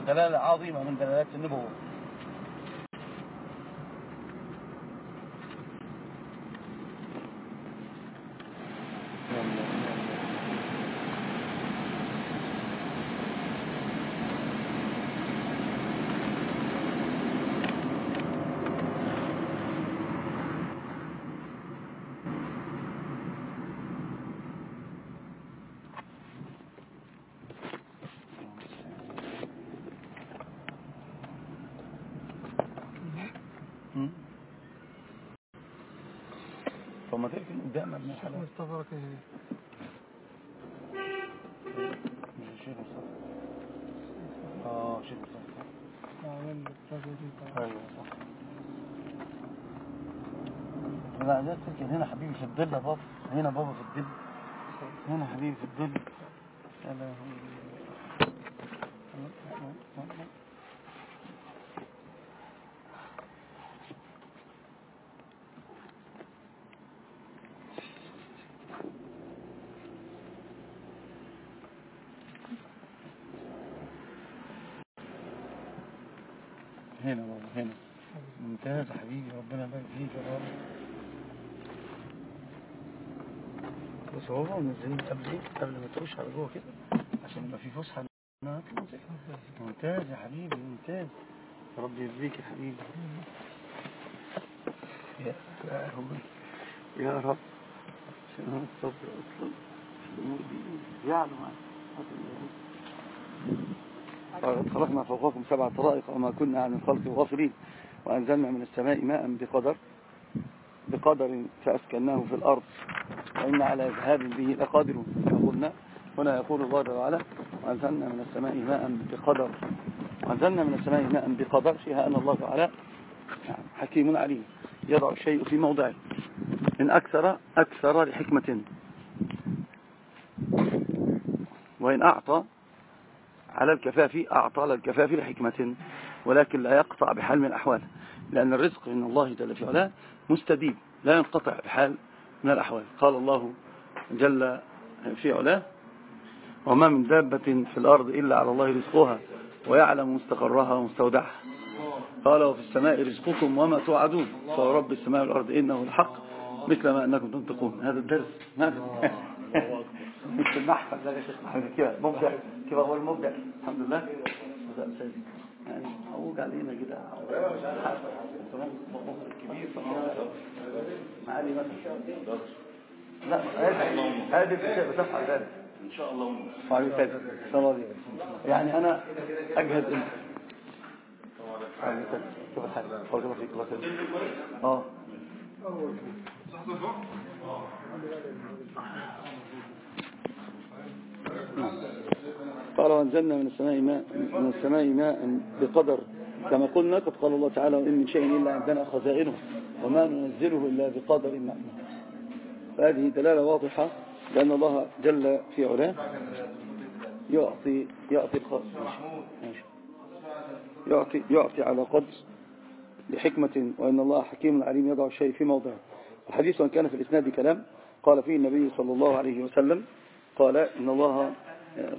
ودلالة عظيمة من دلالات النبوة. فما تركن قدام ابن الحلال مصطفى كده شيخ مصطفى. آه شيخ مصطفى. عمل أيوه صح لا عايزك تركن هنا حبيبي في الظل يا بابا. هنا بابا في الظل. هنا حبيبي في الظل. يا لهوي. هنا بابا هنا. ممتاز يا حبيبي ربنا يبارك فيك يا رب. بس هو منزلين قبل إيه قبل ما تخش على جوه كده عشان يبقى في فسحة ممتاز يا حبيبي ممتاز. يا رب يرضيك يا حبيبي. يا رب يا رب. عشان الصبر أصلا في الأمور قال خلقنا فوقكم سبع طرائق وما كنا عن الخلق غافلين وأنزلنا من السماء ماء بقدر بقدر فأسكناه في الأرض وإن على ذهاب به لقادرون. قلنا هنا يقول الله جل وعلا وأنزلنا من السماء ماء بقدر. وأنزلنا من السماء ماء بقدر فيها أن الله تعالى حكيم عليم يضع الشيء في موضعه من أكثر أكثر لحكمة. وإن أعطى على الكفاف أعطى على الكفاف لحكمة ولكن لا يقطع بحال من الأحوال. لأن الرزق من الله جل في علاه مستديم لا ينقطع بحال من الأحوال. قال الله جل في علاه وما من دابة في الأرض إلا على الله رزقها ويعلم مستقرها ومستودعها. قال وفي السماء رزقكم وما توعدون. قال رب السماء والأرض إنه الحق مثل ما أنكم تنطقون. هذا الدرس. مثل المحفل ده يا شيخ محمد كده مبدع. كده هو المبدع. الحمد لله. يعني عوج علينا كده كبير معالي مثلا لا هذه هذه الاشياء بتفعل ذلك. إن شاء الله. السلام عليكم يعني أنا أجهد أنت. كيف الحال؟ بارك الله فيك. الله يسلمك آه. قال وأنزلنا من السماء ماء من السماء ماء بقدر. كما قلنا قد قال الله تعالى وإن من شيء إلا عندنا خزائنه وما ننزله إلا بقدر معلوم فهذه دلالة واضحة لأن الله جل في علاه يعطي يعطي. يعطي يعطي على قدر لحكمة وأن الله حكيم عليم يضع الشيء في موضعه. الحديث وأن كان في الإسناد كلام قال فيه النبي صلى الله عليه وسلم قال إن الله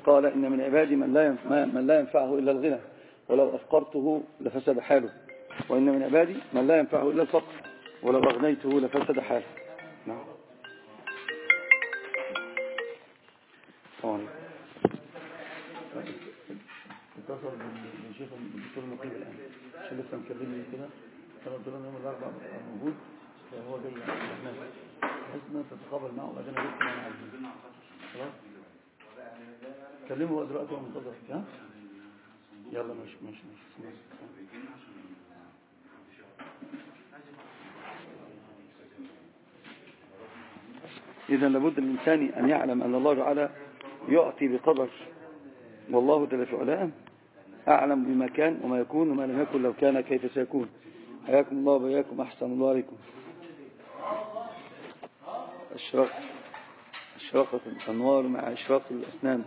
قال إن من عبادي من لا من لا ينفعه إلا الغنى ولو أفقرته لفسد حاله. وإن من عبادي من لا ينفعه إلا الفقر ولو أغنيته لفسد حاله. نعم. اتصل بالشيخ الدكتور نقيب الآن. عشان لسه مكلمني كده. كان قلت لهم يوم الأربعاء موجود فهو جاي. إحنا بحيث تتقابل معه وبعدين أجيب كمان عايزين كلمه دلوقتي منتظر ها؟ يلا ماشي ماشي ماشي. إذا لابد الإنسان أن يعلم أن الله تعالى يعطي بقدر والله جل في علاه أعلم بما كان وما يكون وما لم يكن لو كان كيف سيكون. حياكم الله وبياكم أحسن الله عليكم أشرق أشرقت الأنوار مع أشراق الأسنان.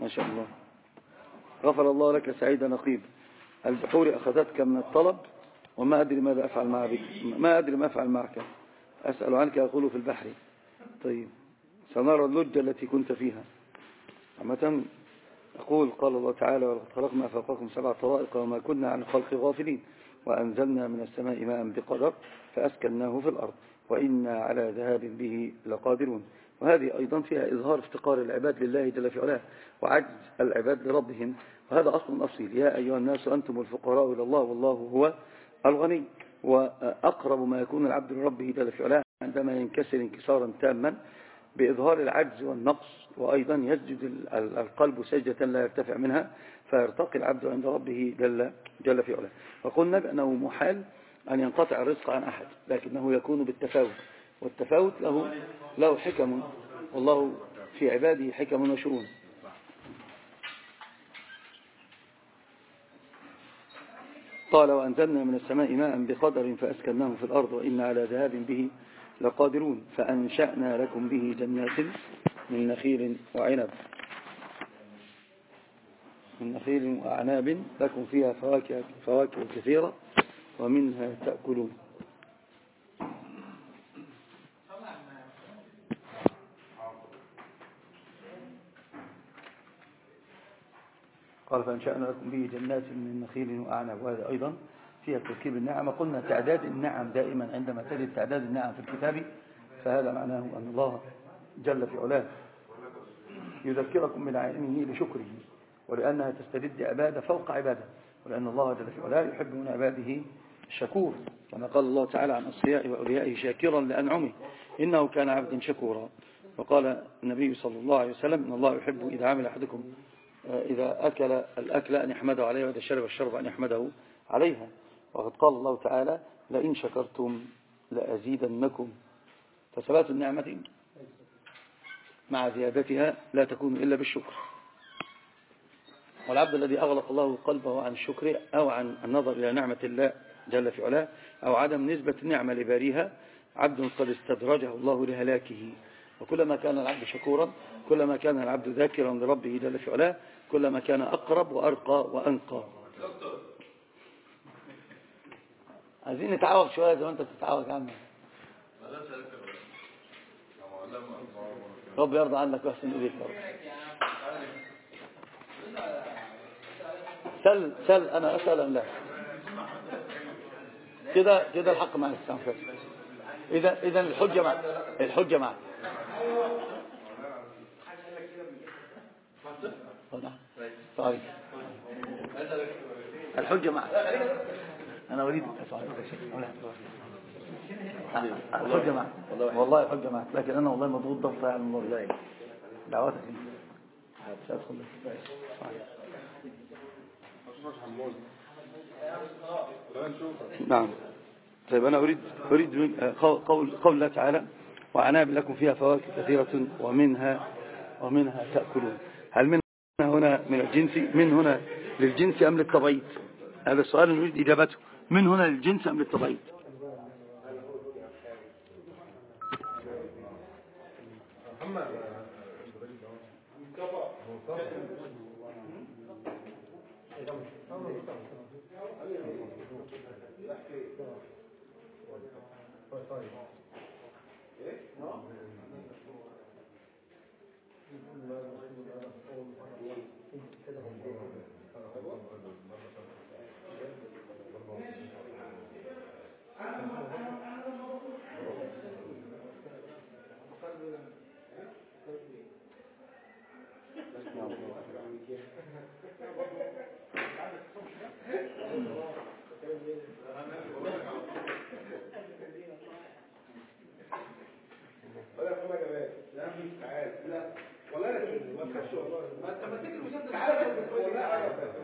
ما شاء الله. غفر الله لك سعيد نقيب. البحور أخذتك من الطلب وما أدري ماذا أفعل مع بك. ما أدري ما أفعل معك. أسأل عنك أقول في البحر. طيب. سنرى اللجة التي كنت فيها. عامة يقول قال الله تعالى ولقد خلقنا فوقكم سبع طرائق وما كنا عن الخلق غافلين. وأنزلنا من السماء ماء بقدر فأسكناه في الأرض. وإنا على ذهاب به لقادرون. وهذه أيضا فيها إظهار افتقار العباد لله جل في علاه وعجز العباد لربهم. وهذا أصل أصيل يا أيها الناس أنتم الفقراء إلى الله والله هو الغني. وأقرب ما يكون العبد لربه جل في علاه عندما ينكسر انكسارا تاما بإظهار العجز والنقص. وأيضا يسجد القلب سجدة لا يرتفع منها فيرتقي العبد عند ربه جل, جل في علاه. وقلنا بأنه محال أن ينقطع الرزق عن أحد لكنه يكون بالتفاوت. والتفاوت له, له حكم. والله في عباده حكم وشؤون. قال وأنزلنا من السماء ماء بقدر فأسكناه في الأرض وإن على ذهاب به لقادرون فأنشأنا لكم به جنات من نخيل وعنب. من نخيل وأعناب لكم فيها فواكه, فواكه كثيرة ومنها تأكلون. قال فأنشأنا لكم به جنات من نخيل وأعناب. وهذا أيضا فيها تركيب النعم. قلنا تعداد النعم دائما عندما تجد تعداد النعم في الكتاب فهذا معناه أن الله جل في علاه يذكركم من عائمه لشكره ولأنها تستجد عبادة فوق عبادة ولأن الله جل في علاه يحب من عباده الشكور. كما قال الله تعالى عن أصفيائه وأوليائه شاكرا لأنعمه إنه كان عبدا شكورا. وقال النبي صلى الله عليه وسلم إن الله يحب إذا عمل أحدكم إذا أكل الأكل أن يحمده عليها وإذا شرب الشرب أن يحمده عليها. وقد قال الله تعالى لئن شكرتم لأزيدنكم. فثبات النعمة مع زيادتها لا تكون إلا بالشكر. والعبد الذي أغلق الله قلبه عن الشكر أو عن النظر إلى نعمة الله جل في علاه أو عدم نسبة النعمة لباريها عبد قد استدرجه الله لهلاكه. وكلما كان العبد شكورا كلما كان العبد ذاكرا لربه جل في علاه كلما كان أقرب وأرقى وأنقى. عايزين نتعاوض شوية زي ما أنت بتتعاوض عنه رب يرضى عنك ويحسن إليك رب. سل سل أنا أسأل أم لا؟ كده كده الحق مع الإسلام إذا إذا الحجة معك الحجة معك طيب. الحجة معك. أنا أريد الحجة معك. والله الحجة معك. لكن أنا والله مضغوط ضغط يعني الله لا. دعواتك. مش هدخل نعم. طيب أنا أريد أريد قول قول الله تعالى. وعناب لكم فيها فواكه كثيرة ومنها ومنها تأكلون. هل من هنا من الجنس من هنا للجنس أم للتبعيد هذا السؤال نريد إجابته. من هنا للجنس أم للتبعيد ولا يقول لك لا تعال لا والله لا ما تخافش والله ما انت ماسك المسدس والله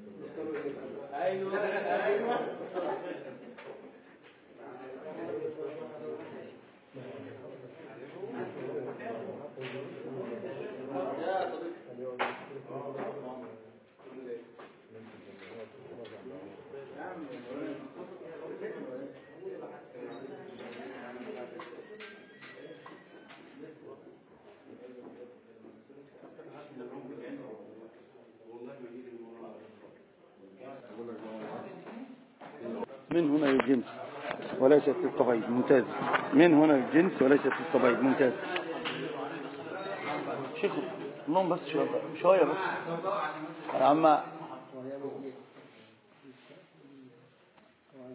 من هنا للجنس وليست للطبيب ممتاز. من هنا للجنس وليست للطبيب ممتاز. شيخ اللهم بس شوية. بس. يا عم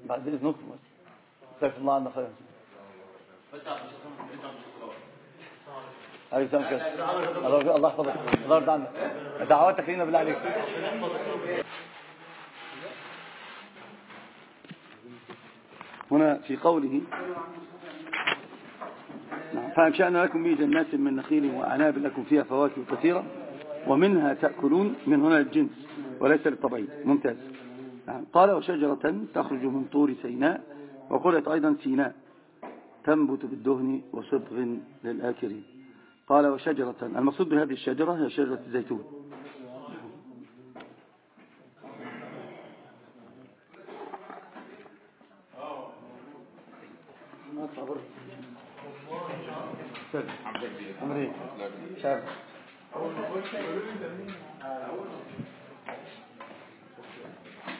بعد اذنكم بس استغفر الله عنا خير. الله يحفظك. الله يرضى عنك. دعواتك لينا بالله عليك. هنا في قوله نعم. فأنشأنا لكم به جنات من نخيل وأعناب لكم فيها فواكه كثيرة ومنها تأكلون من هنا الجنس وليس للطبيعي ممتاز نعم. قال وشجرة تخرج من طور سيناء وقلت أيضا سيناء تنبت بالدهن وصبغ للآكلين قال وشجرة المقصود بهذه الشجرة هي شجرة الزيتون عمري. شاب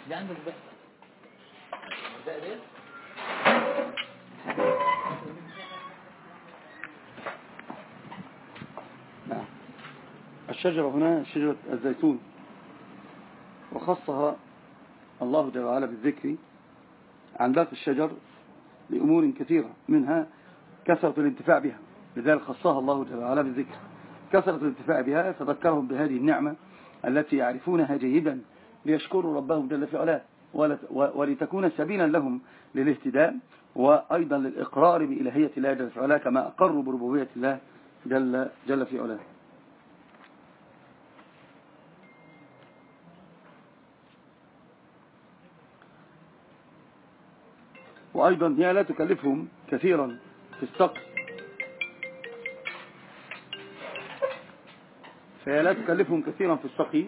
دي عندك بقى ده ده نعم. الشجرة هنا شجرة الزيتون. وخصها الله جل وعلا بالذكر عن باقي الشجر لأمور كثيرة منها كثرة الانتفاع بها لذلك خصها الله جل وعلا بالذكر. كثرة الانتفاع بها فذكرهم بهذه النعمة التي يعرفونها جيدا ليشكروا ربهم جل في علاه ولتكون سبيلا لهم للاهتداء وأيضا للإقرار بإلهية الله جل في علاه كما أقروا بربوبية الله جل, جل في علاه. وأيضا هي لا تكلفهم كثيرا في السقف. فهي لا تكلفهم كثيرا في السقي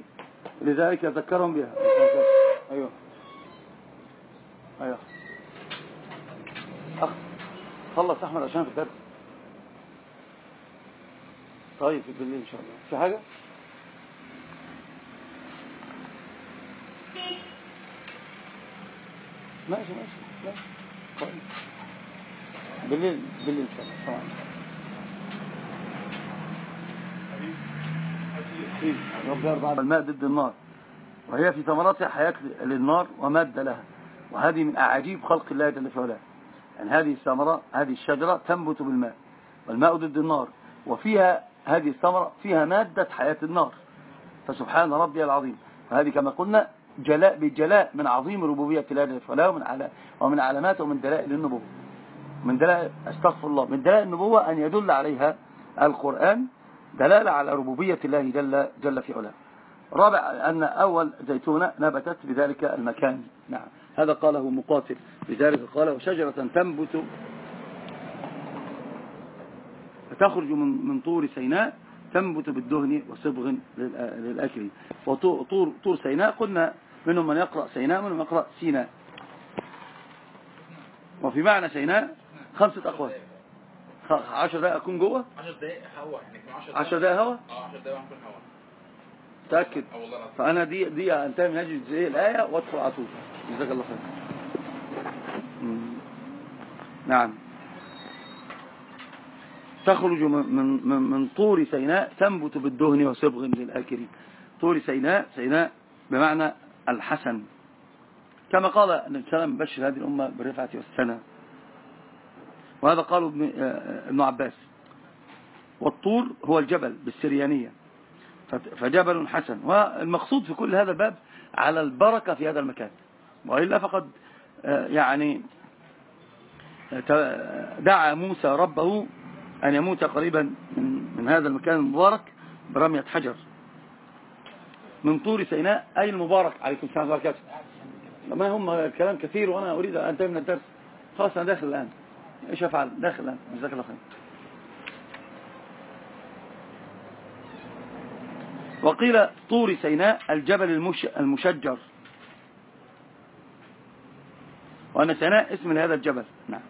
لذلك يذكرهم بها. أيوه. أيوه. أخ خلص أحمد عشان في الدرس. طيب بالليل إن شاء الله. في حاجة؟ ماشي ماشي ماشي. بالليل بالليل إن شاء الله. طبعا. الماء ضد النار. وهي في ثمراتها حياة للنار ومادة لها. وهذه من أعاجيب خلق الله جل في يعني هذه الثمرة هذه الشجرة تنبت بالماء. والماء ضد النار. وفيها هذه الثمرة فيها مادة حياة النار. فسبحان ربي العظيم. وهذه كما قلنا جلاء بجلاء من عظيم ربوبية الله جل على ومن علامات ومن دلائل النبوة. من دلائل أستغفر الله من دلائل النبوة أن يدل عليها القرآن دلالة على ربوبية الله جل, جل في علاه. رابع أن أول زيتونة نبتت بذلك المكان. نعم. هذا قاله مقاتل. لذلك قال وشجرة تنبت فتخرج من من طور سيناء تنبت بالدهن وصبغ للأكل. وطور طور سيناء قلنا منهم من يقرأ سيناء منهم يقرأ سيناء. وفي معنى سيناء خمسة أقوال. 10 دقائق أكون جوه؟ 10 دقائق هوا يعني 10 دقائق هوا؟ آه 10 دقائق هنكون هوا. متاكد فأنا دي دي أنتهي من هذه إيه الآية وأدخل على طول. جزاك الله خير. نعم. تخرج من من من طور سيناء تنبت بالدهن وصبغ للآكلين. طور سيناء سيناء بمعنى الحسن. كما قال النبي صلى الله عليه وسلم بشر هذه الأمة بالرفعة والسنة وهذا قاله ابن, آه، عباس. والطور هو الجبل بالسريانية. فجبل حسن. والمقصود في كل هذا الباب على البركة في هذا المكان. وإلا فقد آه، يعني دعا موسى ربه أن يموت قريبا من, هذا المكان المبارك برمية حجر. من طور سيناء أي المبارك. عليكم السلام وبركاته. ما هم الكلام كثير وأنا أريد أن أنتهي من الدرس. خلاص أنا داخل الآن. إيش أفعل داخل جزاك الله خير. وقيل طور سيناء الجبل المش المشجر. وأن سيناء اسم لهذا الجبل. نعم.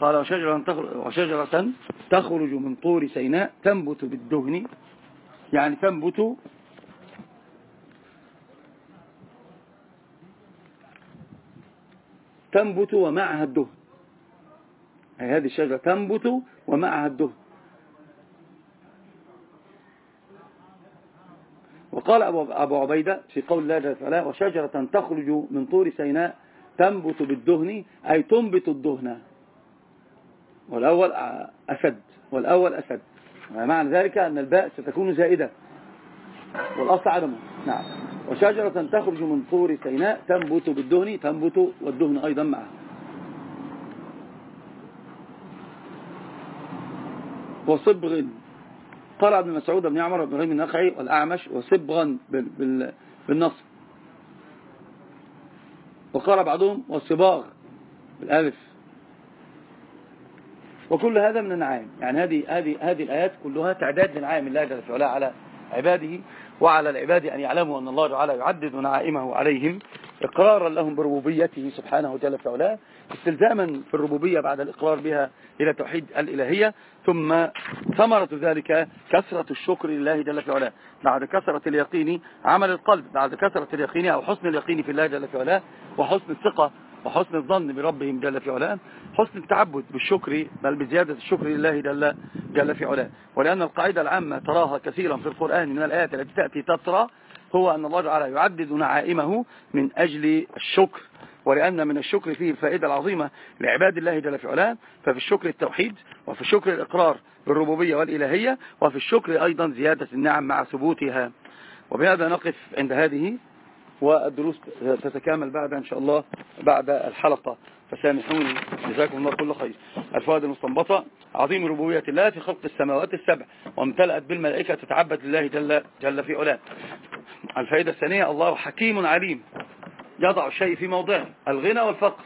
قال وشجرة تخرج, وشجرة تخرج من طور سيناء تنبت بالدهن. يعني تنبت تنبت ومعها الدهن. أي هذه الشجرة تنبت ومعها الدهن. وقال أبو عبيدة في قول الله جل وعلا وشجرة تخرج من طور سيناء تنبت بالدهن أي تنبت الدهن. والأول أسد والأول أسد معنى ذلك أن الباء ستكون زائدة. والأصل عدمه. نعم. وشجرة تخرج من طور سيناء تنبت بالدهن تنبت والدهن أيضا معه وصبغ قال ابن مسعود بن عمر بن ريم النخعي والأعمش وصبغا بالنصب. وقال بعضهم والصباغ بالألف. وكل هذا من النعائم. يعني هذه هذه هذه الآيات كلها تعداد لنعائم الله جل وعلا على عباده. وعلى العباد أن يعلموا أن الله تعالى يعدد نعائمه عليهم إقرارا لهم بربوبيته سبحانه وتعالى في استلزاما في الربوبية بعد الإقرار بها إلى توحيد الإلهية ثم ثمرة ذلك كثرة الشكر لله جل في علاه. بعد كثرة اليقين عمل القلب بعد كثرة اليقين أو حسن اليقين في الله جل في علاه وحسن الثقة وحسن الظن بربهم جل في علاه. حسن التعبد بالشكر بل بزيادة الشكر لله جل, جل في علاه. ولأن القاعدة العامة تراها كثيرا في القرآن من الآيات التي تأتي تترى هو أن الله تعالى يعدد نعائمه من أجل الشكر. ولأن من الشكر فيه الفائدة العظيمة لعباد الله جل في علاه ففي الشكر التوحيد وفي الشكر الإقرار بالربوبية والإلهية وفي الشكر أيضا زيادة النعم مع ثبوتها. وبهذا نقف عند هذه والدروس تتكامل بعد إن شاء الله بعد الحلقة. فسامحوني. جزاكم الله كل خير. الفوائد المستنبطة عظيم ربوبية الله في خلق السماوات السبع وامتلأت بالملائكة تتعبد لله جل, جل في علاه. الفائدة الثانية الله حكيم عليم. يضع الشيء في موضعه الغنى والفقر.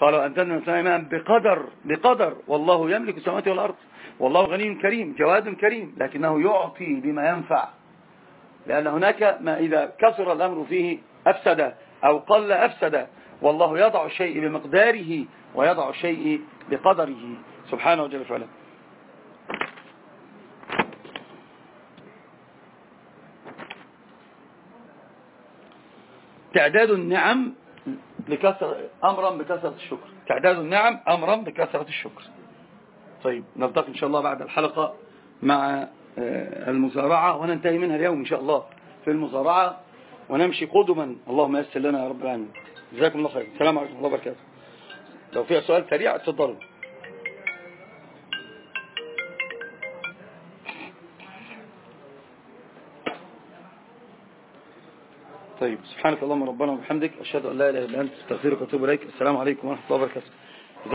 قالوا أنزلنا سماء بقدر بقدر. والله يملك السماوات والأرض. والله غني كريم جواد كريم لكنه يعطي بما ينفع. لأن هناك ما إذا كثر الأمر فيه أفسد أو قل أفسد والله يضع الشيء بمقداره ويضع الشيء بقدره. سبحانه وجل فعلا تعداد النعم لكثرة أمرا بكثرة الشكر. تعداد النعم أمرا بكثرة الشكر. طيب نلتقي إن شاء الله بعد الحلقة مع المزارعة وننتهي منها اليوم إن شاء الله في المزارعة ونمشي قدما. اللهم يسر لنا يا رب العالمين. جزاكم الله خير. السلام عليكم الله وبركاته. لو فيها سؤال سريع اتفضلوا. طيب سبحانك اللهم ربنا وبحمدك أشهد أن لا إله إلا أنت أستغفرك وأتوب إليك. السلام عليكم ورحمة الله وبركاته.